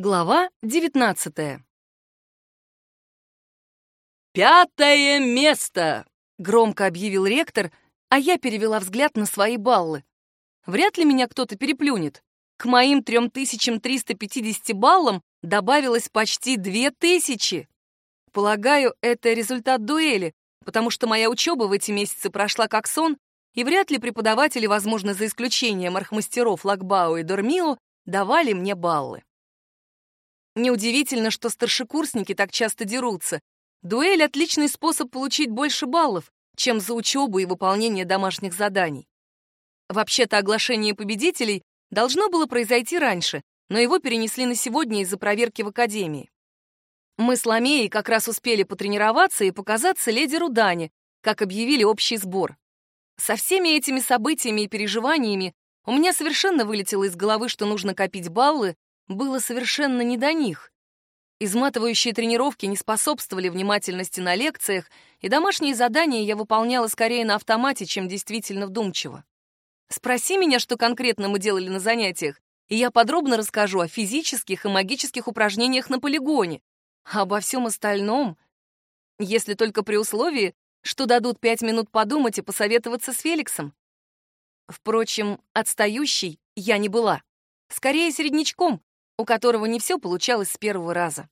Глава 19 «Пятое место!» — громко объявил ректор, а я перевела взгляд на свои баллы. Вряд ли меня кто-то переплюнет. К моим 3350 баллам добавилось почти 2000. Полагаю, это результат дуэли, потому что моя учеба в эти месяцы прошла как сон, и вряд ли преподаватели, возможно, за исключением архмастеров Лакбау и Дормио, давали мне баллы. Неудивительно, что старшекурсники так часто дерутся. Дуэль — отличный способ получить больше баллов, чем за учебу и выполнение домашних заданий. Вообще-то оглашение победителей должно было произойти раньше, но его перенесли на сегодня из-за проверки в академии. Мы с Ламеей как раз успели потренироваться и показаться лидеру Дани, как объявили общий сбор. Со всеми этими событиями и переживаниями у меня совершенно вылетело из головы, что нужно копить баллы, было совершенно не до них. Изматывающие тренировки не способствовали внимательности на лекциях, и домашние задания я выполняла скорее на автомате, чем действительно вдумчиво. Спроси меня, что конкретно мы делали на занятиях, и я подробно расскажу о физических и магических упражнениях на полигоне, а обо всем остальном, если только при условии, что дадут пять минут подумать и посоветоваться с Феликсом. Впрочем, отстающей я не была. Скорее, середнячком, у которого не все получалось с первого раза.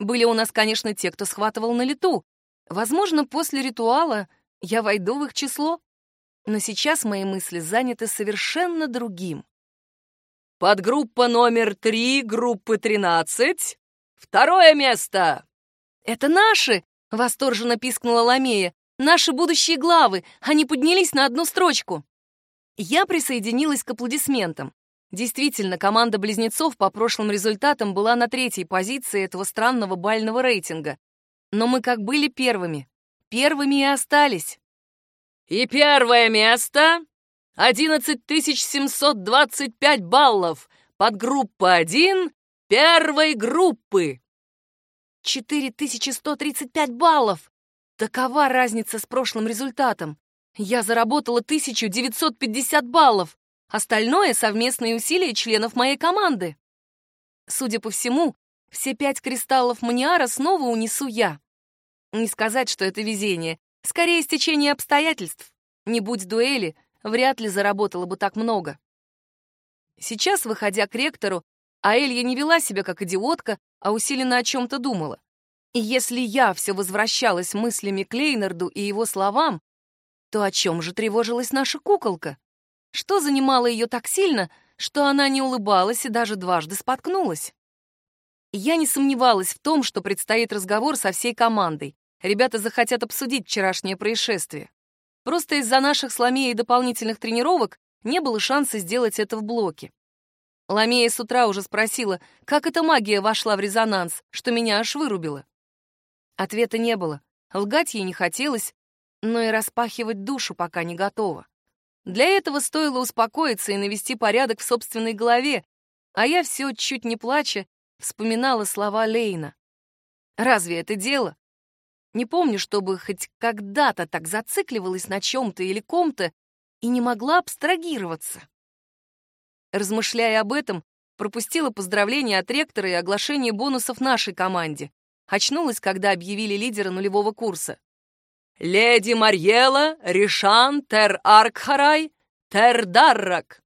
Были у нас, конечно, те, кто схватывал на лету. Возможно, после ритуала я войду в их число. Но сейчас мои мысли заняты совершенно другим. Подгруппа номер три группы 13. Второе место. Это наши, восторженно пискнула Ламея. Наши будущие главы, они поднялись на одну строчку. Я присоединилась к аплодисментам. Действительно, команда близнецов по прошлым результатам была на третьей позиции этого странного бального рейтинга. Но мы как были первыми, первыми и остались. И первое место — 11725 баллов, подгруппа 1 первой группы. 4135 баллов! Такова разница с прошлым результатом. Я заработала 1950 баллов. Остальное — совместные усилия членов моей команды. Судя по всему, все пять кристаллов маниара снова унесу я. Не сказать, что это везение, скорее стечение обстоятельств. Не будь дуэли, вряд ли заработала бы так много. Сейчас, выходя к ректору, Аэлья не вела себя как идиотка, а усиленно о чем-то думала. И если я все возвращалась мыслями к Лейнарду и его словам, то о чем же тревожилась наша куколка? Что занимало ее так сильно, что она не улыбалась и даже дважды споткнулась? Я не сомневалась в том, что предстоит разговор со всей командой. Ребята захотят обсудить вчерашнее происшествие. Просто из-за наших с Ламеей дополнительных тренировок не было шанса сделать это в блоке. Ламея с утра уже спросила, как эта магия вошла в резонанс, что меня аж вырубило. Ответа не было. Лгать ей не хотелось, но и распахивать душу пока не готова. Для этого стоило успокоиться и навести порядок в собственной голове, а я все, чуть не плача, вспоминала слова Лейна. Разве это дело? Не помню, чтобы хоть когда-то так зацикливалась на чем-то или ком-то и не могла абстрагироваться. Размышляя об этом, пропустила поздравления от ректора и оглашение бонусов нашей команде. Очнулась, когда объявили лидера нулевого курса. Леди Марьела, Ришан, Тер Аркхарай, Тер Даррак.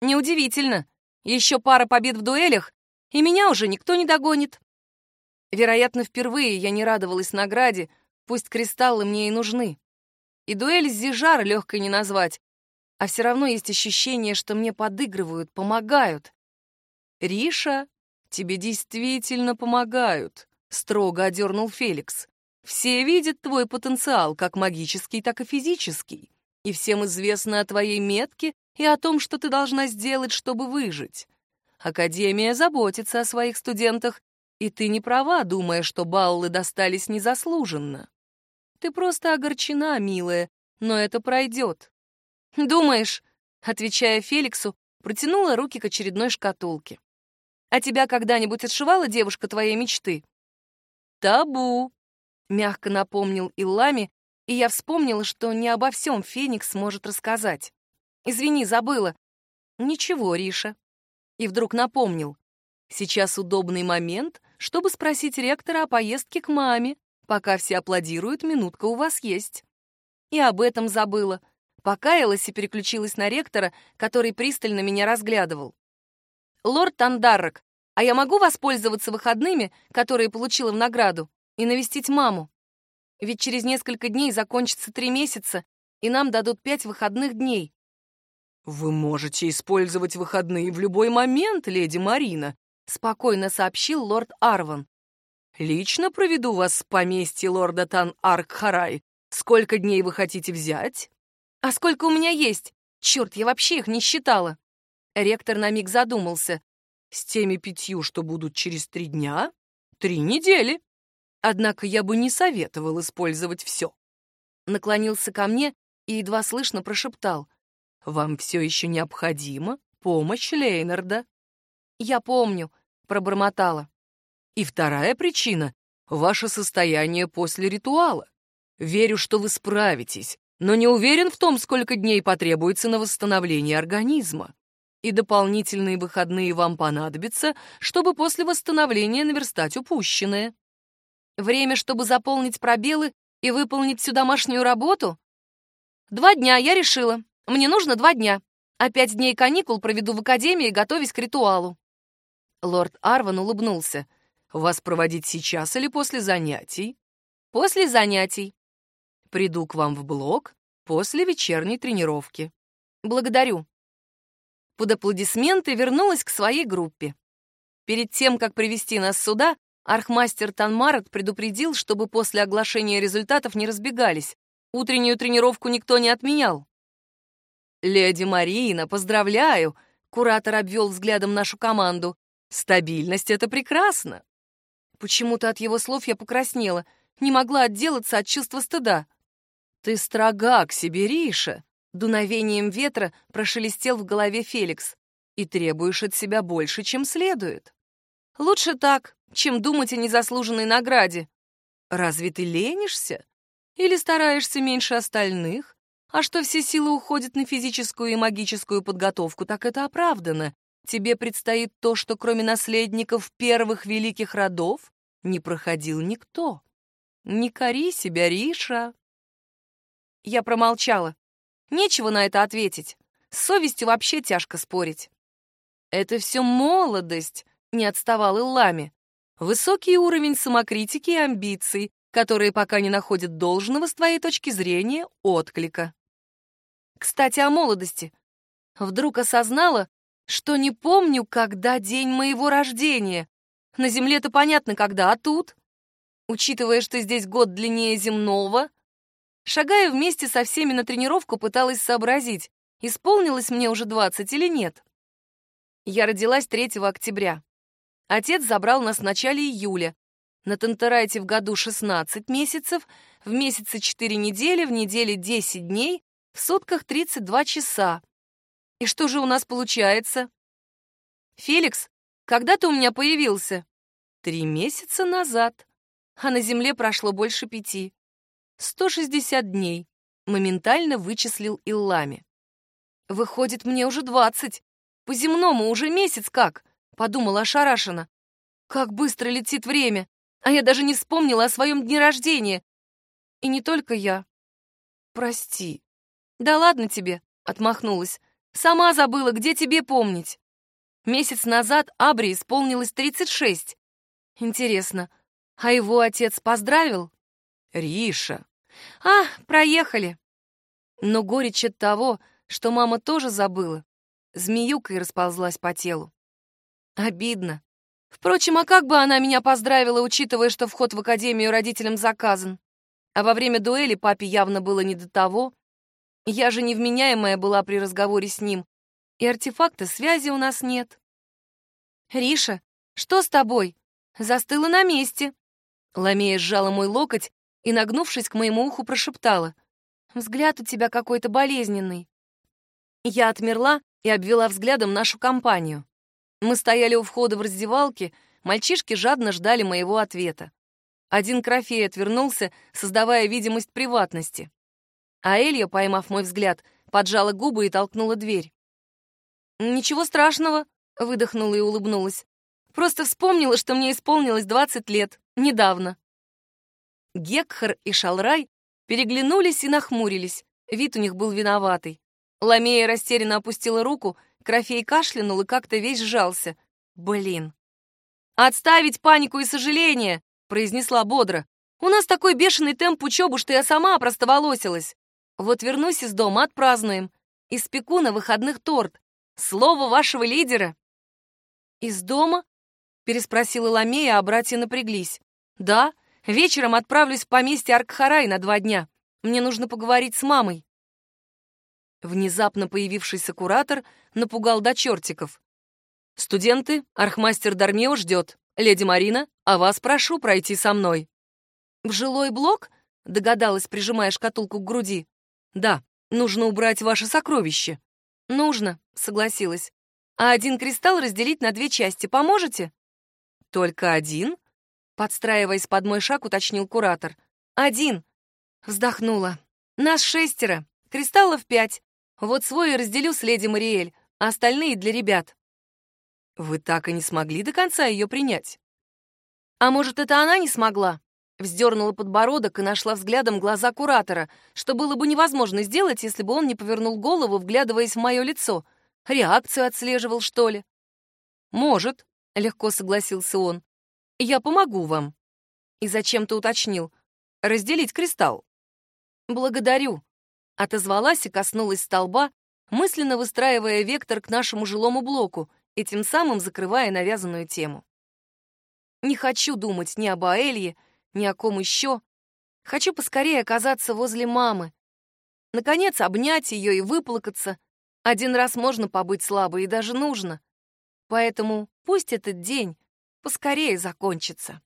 Неудивительно. Еще пара побед в дуэлях, и меня уже никто не догонит. Вероятно, впервые я не радовалась награде, пусть кристаллы мне и нужны. И дуэль с Зижар легкой не назвать, а все равно есть ощущение, что мне подыгрывают, помогают. «Риша, тебе действительно помогают», — строго одернул Феликс. Все видят твой потенциал, как магический, так и физический. И всем известно о твоей метке и о том, что ты должна сделать, чтобы выжить. Академия заботится о своих студентах, и ты не права, думая, что баллы достались незаслуженно. Ты просто огорчена, милая, но это пройдет. Думаешь, отвечая Феликсу, протянула руки к очередной шкатулке. А тебя когда-нибудь отшивала девушка твоей мечты? Табу, Мягко напомнил Иллами, и я вспомнила, что не обо всем Феникс может рассказать. «Извини, забыла». «Ничего, Риша». И вдруг напомнил. Сейчас удобный момент, чтобы спросить ректора о поездке к маме, пока все аплодируют, минутка у вас есть. И об этом забыла. Покаялась и переключилась на ректора, который пристально меня разглядывал. «Лорд Тандаррок, а я могу воспользоваться выходными, которые получила в награду, и навестить маму? Ведь через несколько дней закончится три месяца, и нам дадут пять выходных дней». «Вы можете использовать выходные в любой момент, леди Марина», — спокойно сообщил лорд Арван. «Лично проведу вас в поместье лорда Тан-Арк-Харай. Сколько дней вы хотите взять?» А сколько у меня есть? Черт, я вообще их не считала. Ректор на миг задумался. С теми пятью, что будут через три дня, три недели. Однако я бы не советовал использовать все. Наклонился ко мне и едва слышно прошептал. «Вам все еще необходима помощь Лейнарда?» «Я помню», — пробормотала. «И вторая причина — ваше состояние после ритуала. Верю, что вы справитесь, но не уверен в том, сколько дней потребуется на восстановление организма. И дополнительные выходные вам понадобятся, чтобы после восстановления наверстать упущенное. Время, чтобы заполнить пробелы и выполнить всю домашнюю работу? Два дня, я решила. Мне нужно два дня. А пять дней каникул проведу в академии, готовясь к ритуалу. Лорд Арван улыбнулся. Вас проводить сейчас или после занятий? После занятий. Приду к вам в блок после вечерней тренировки. Благодарю. Под аплодисменты вернулась к своей группе. Перед тем, как привести нас сюда, архмастер Танмарот предупредил, чтобы после оглашения результатов не разбегались. Утреннюю тренировку никто не отменял. «Леди Марина, поздравляю!» — куратор обвел взглядом нашу команду. «Стабильность — это прекрасно!» Почему-то от его слов я покраснела, не могла отделаться от чувства стыда. «Ты строга к себе, Риша!» Дуновением ветра прошелестел в голове Феликс. «И требуешь от себя больше, чем следует». «Лучше так, чем думать о незаслуженной награде». «Разве ты ленишься? Или стараешься меньше остальных? А что все силы уходят на физическую и магическую подготовку, так это оправдано. Тебе предстоит то, что кроме наследников первых великих родов не проходил никто. Не кори себя, Риша!» Я промолчала. Нечего на это ответить. С совестью вообще тяжко спорить. «Это все молодость», — не отставал Иллами. «Высокий уровень самокритики и амбиций, которые пока не находят должного с твоей точки зрения отклика». Кстати, о молодости. Вдруг осознала, что не помню, когда день моего рождения. На Земле-то понятно, когда, а тут? Учитывая, что здесь год длиннее земного, Шагая вместе со всеми на тренировку, пыталась сообразить, исполнилось мне уже 20 или нет. Я родилась 3 октября. Отец забрал нас в начале июля. На Тантерайте в году 16 месяцев, в месяце 4 недели, в неделе 10 дней, в сутках 32 часа. И что же у нас получается? Феликс, когда ты у меня появился? Три месяца назад. А на Земле прошло больше пяти. 160 дней. Моментально вычислил Иллами. Выходит, мне уже 20. По-земному уже месяц как, подумала ошарашенно. Как быстро летит время, а я даже не вспомнила о своем дне рождения. И не только я. Прости. Да ладно тебе, отмахнулась. Сама забыла, где тебе помнить. Месяц назад Абри исполнилось 36. Интересно, а его отец поздравил? Риша, а, проехали. Но горечь от того, что мама тоже забыла, змеюкой расползлась по телу. Обидно. Впрочем, а как бы она меня поздравила, учитывая, что вход в академию родителям заказан? А во время дуэли папе явно было не до того. Я же невменяемая была при разговоре с ним, и артефакта связи у нас нет. «Риша, что с тобой?» Застыла на месте. Ламея сжала мой локоть и, нагнувшись к моему уху, прошептала. «Взгляд у тебя какой-то болезненный». Я отмерла и обвела взглядом нашу компанию. Мы стояли у входа в раздевалке, мальчишки жадно ждали моего ответа. Один Крофей отвернулся, создавая видимость приватности. А Элья, поймав мой взгляд, поджала губы и толкнула дверь. «Ничего страшного», — выдохнула и улыбнулась. Просто вспомнила, что мне исполнилось 20 лет. Недавно. Гекхар и Шалрай переглянулись и нахмурились. Вид у них был виноватый. Ламея растерянно опустила руку, Крофей кашлянул и как-то весь сжался. Блин. «Отставить панику и сожаление!» — произнесла бодро. «У нас такой бешеный темп учебы, что я сама простоволосилась. Вот вернусь из дома, отпразднуем. Испеку на выходных торт. Слово вашего лидера». «Из дома?» — переспросила Ламея, а братья напряглись. «Да, вечером отправлюсь в поместье Аркхарай на два дня. Мне нужно поговорить с мамой». Внезапно появившийся куратор напугал до чертиков. «Студенты, архмастер Дармео ждет. Леди Марина, а вас прошу пройти со мной». «В жилой блок?» — догадалась, прижимая шкатулку к груди. «Да, нужно убрать ваше сокровище». «Нужно», — согласилась. «А один кристалл разделить на две части поможете?» «Только один?» — подстраиваясь под мой шаг, уточнил куратор. «Один!» — вздохнула. «Нас шестеро, кристаллов пять. Вот свой и разделю с леди Мариэль, а остальные для ребят». «Вы так и не смогли до конца ее принять?» «А может, это она не смогла?» Вздернула подбородок и нашла взглядом глаза куратора, что было бы невозможно сделать, если бы он не повернул голову, вглядываясь в мое лицо. Реакцию отслеживал, что ли? «Может», — легко согласился он. «Я помогу вам». И зачем-то уточнил. «Разделить кристалл». «Благодарю», — отозвалась и коснулась столба, мысленно выстраивая вектор к нашему жилому блоку и тем самым закрывая навязанную тему. Не хочу думать ни об Аэлье, ни о ком еще. Хочу поскорее оказаться возле мамы. Наконец, обнять ее и выплакаться. Один раз можно побыть слабой и даже нужно. Поэтому пусть этот день поскорее закончится.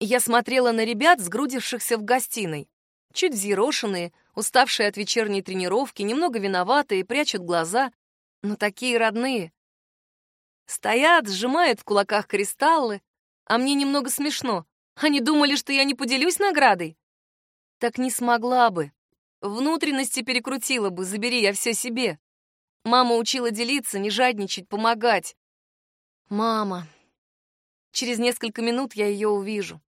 Я смотрела на ребят, сгрудившихся в гостиной. Чуть взъерошенные, уставшие от вечерней тренировки, немного виноватые, прячут глаза, но такие родные. Стоят, сжимают в кулаках кристаллы, а мне немного смешно. Они думали, что я не поделюсь наградой? Так не смогла бы. Внутренности перекрутила бы, забери я все себе. Мама учила делиться, не жадничать, помогать. Мама. Через несколько минут я ее увижу.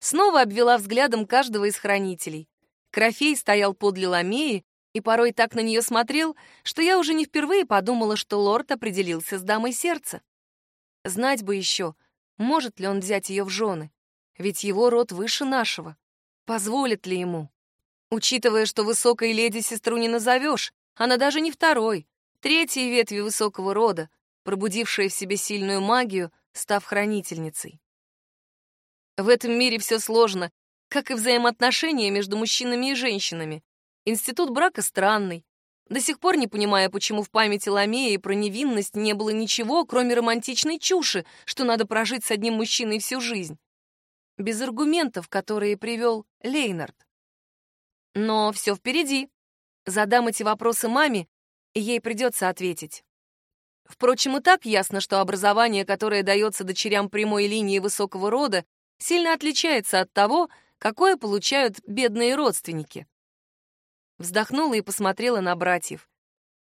Снова обвела взглядом каждого из хранителей. Крофей стоял подле Ламеи и порой так на нее смотрел, что я уже не впервые подумала, что лорд определился с дамой сердца. Знать бы еще, может ли он взять ее в жены, ведь его род выше нашего. Позволит ли ему? Учитывая, что высокой леди сестру не назовешь, она даже не второй, третьей ветви высокого рода, пробудившая в себе сильную магию, став хранительницей. В этом мире все сложно, как и взаимоотношения между мужчинами и женщинами. Институт брака странный. До сих пор не понимая, почему в памяти Ламеи про невинность не было ничего, кроме романтичной чуши, что надо прожить с одним мужчиной всю жизнь. Без аргументов, которые привел Лейнард. Но все впереди. Задам эти вопросы маме, и ей придется ответить. Впрочем, и так ясно, что образование, которое дается дочерям прямой линии высокого рода, сильно отличается от того, какое получают бедные родственники. Вздохнула и посмотрела на братьев.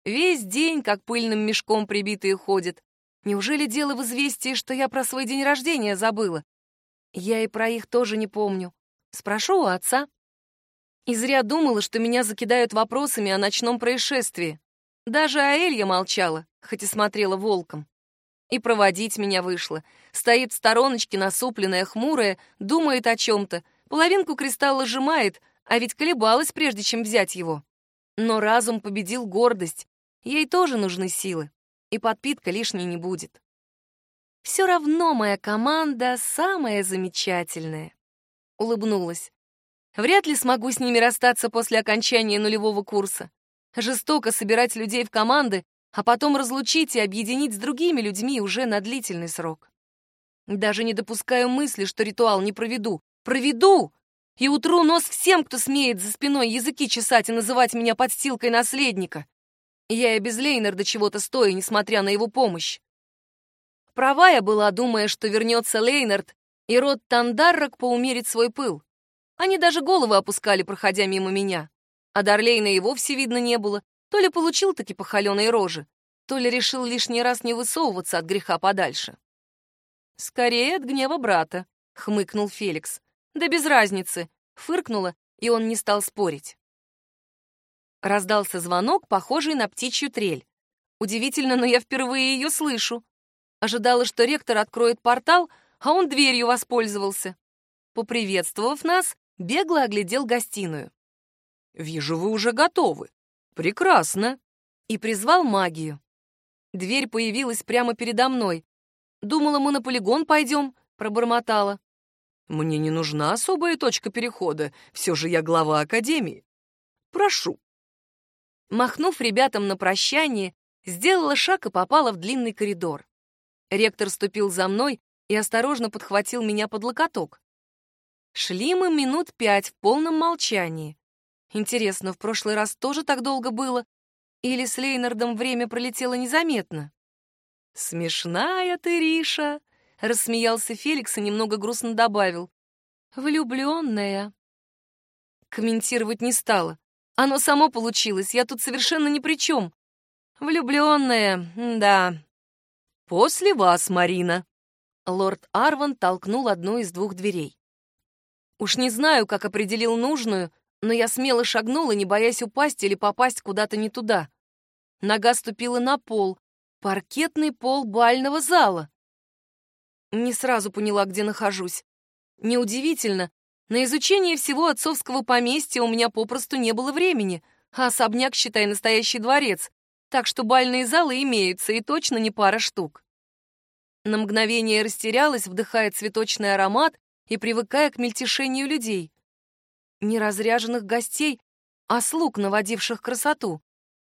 Весь день, как пыльным мешком прибитые ходят. Неужели дело в известии, что я про свой день рождения забыла? Я и про их тоже не помню. Спрошу у отца. И зря думала, что меня закидают вопросами о ночном происшествии. Даже Аэлья молчала, хоть и смотрела волком. И проводить меня вышло. Стоит в стороночке, насупленная, хмурая, думает о чем-то, половинку кристалла сжимает, а ведь колебалась, прежде чем взять его. Но разум победил гордость. Ей тоже нужны силы, и подпитка лишней не будет. Все равно моя команда самая замечательная. Улыбнулась. Вряд ли смогу с ними расстаться после окончания нулевого курса. Жестоко собирать людей в команды, а потом разлучить и объединить с другими людьми уже на длительный срок. Даже не допускаю мысли, что ритуал не проведу. Проведу! и утру нос всем, кто смеет за спиной языки чесать и называть меня подстилкой наследника. Я и без Лейнарда чего-то стою, несмотря на его помощь. Права я была, думая, что вернется Лейнард, и род Тандаррок поумерит свой пыл. Они даже головы опускали, проходя мимо меня. А Дарлейна и вовсе видно не было, то ли получил таки по роже, то ли решил лишний раз не высовываться от греха подальше. «Скорее от гнева брата», — хмыкнул Феликс. «Да без разницы», — фыркнула, и он не стал спорить. Раздался звонок, похожий на птичью трель. Удивительно, но я впервые ее слышу. Ожидала, что ректор откроет портал, а он дверью воспользовался. Поприветствовав нас, бегло оглядел гостиную. «Вижу, вы уже готовы. Прекрасно!» И призвал магию. Дверь появилась прямо передо мной. «Думала, мы на полигон пойдем», — пробормотала. «Мне не нужна особая точка перехода, все же я глава Академии. Прошу». Махнув ребятам на прощание, сделала шаг и попала в длинный коридор. Ректор ступил за мной и осторожно подхватил меня под локоток. Шли мы минут пять в полном молчании. Интересно, в прошлый раз тоже так долго было? Или с Лейнардом время пролетело незаметно? «Смешная ты, Риша!» — рассмеялся Феликс и немного грустно добавил. «Влюбленная». Комментировать не стала. Оно само получилось, я тут совершенно ни при чем. Влюбленная, да, «После вас, Марина!» Лорд Арван толкнул одну из двух дверей. Уж не знаю, как определил нужную, но я смело шагнула, не боясь упасть или попасть куда-то не туда. Нога ступила на пол, паркетный пол бального зала. Не сразу поняла, где нахожусь. Неудивительно, на изучение всего отцовского поместья у меня попросту не было времени, а особняк, считай, настоящий дворец, так что бальные залы имеются, и точно не пара штук. На мгновение растерялась, вдыхая цветочный аромат и привыкая к мельтешению людей. Не разряженных гостей, а слуг, наводивших красоту.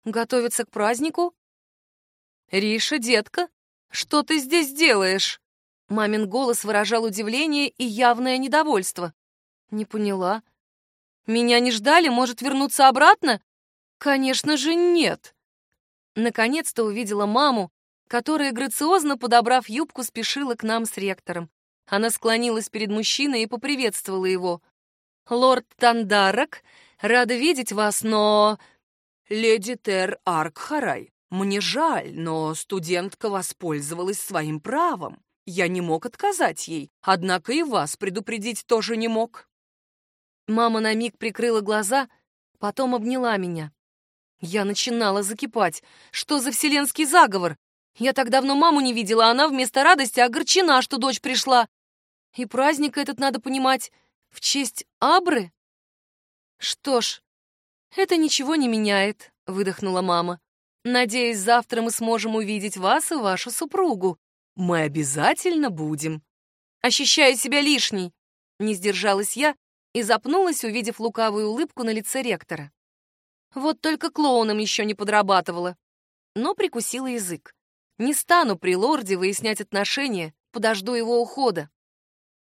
Готовятся к празднику? «Риша, детка, что ты здесь делаешь?» Мамин голос выражал удивление и явное недовольство. Не поняла. «Меня не ждали? Может, вернуться обратно?» «Конечно же, нет!» Наконец-то увидела маму, которая, грациозно подобрав юбку, спешила к нам с ректором. Она склонилась перед мужчиной и поприветствовала его. «Лорд Тандарак, рада видеть вас, но...» «Леди Тер Аркхарай, мне жаль, но студентка воспользовалась своим правом. Я не мог отказать ей, однако и вас предупредить тоже не мог». Мама на миг прикрыла глаза, потом обняла меня. Я начинала закипать. Что за вселенский заговор? Я так давно маму не видела, а она вместо радости огорчена, что дочь пришла. И праздник этот, надо понимать, в честь Абры? Что ж, это ничего не меняет, выдохнула мама. Надеюсь, завтра мы сможем увидеть вас и вашу супругу. Мы обязательно будем. Ощущаю себя лишней. Не сдержалась я и запнулась, увидев лукавую улыбку на лице ректора. Вот только клоуном еще не подрабатывала. Но прикусила язык. Не стану при лорде выяснять отношения, подожду его ухода.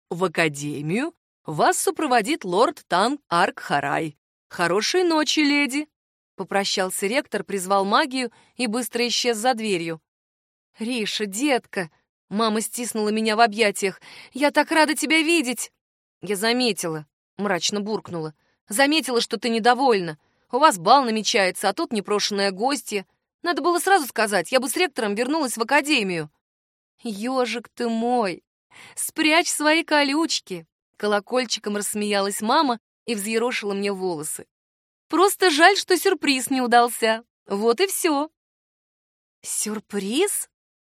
В академию вас сопроводит лорд Тан Арк Харай. Хорошей ночи, леди. Попрощался ректор, призвал магию и быстро исчез за дверью. «Риша, детка!» Мама стиснула меня в объятиях. «Я так рада тебя видеть!» «Я заметила», — мрачно буркнула. «Заметила, что ты недовольна. У вас бал намечается, а тут непрошенная гостья. Надо было сразу сказать, я бы с ректором вернулась в академию. Ёжик ты мой, спрячь свои колючки. Колокольчиком рассмеялась мама и взъерошила мне волосы. Просто жаль, что сюрприз не удался. Вот и все. Сюрприз?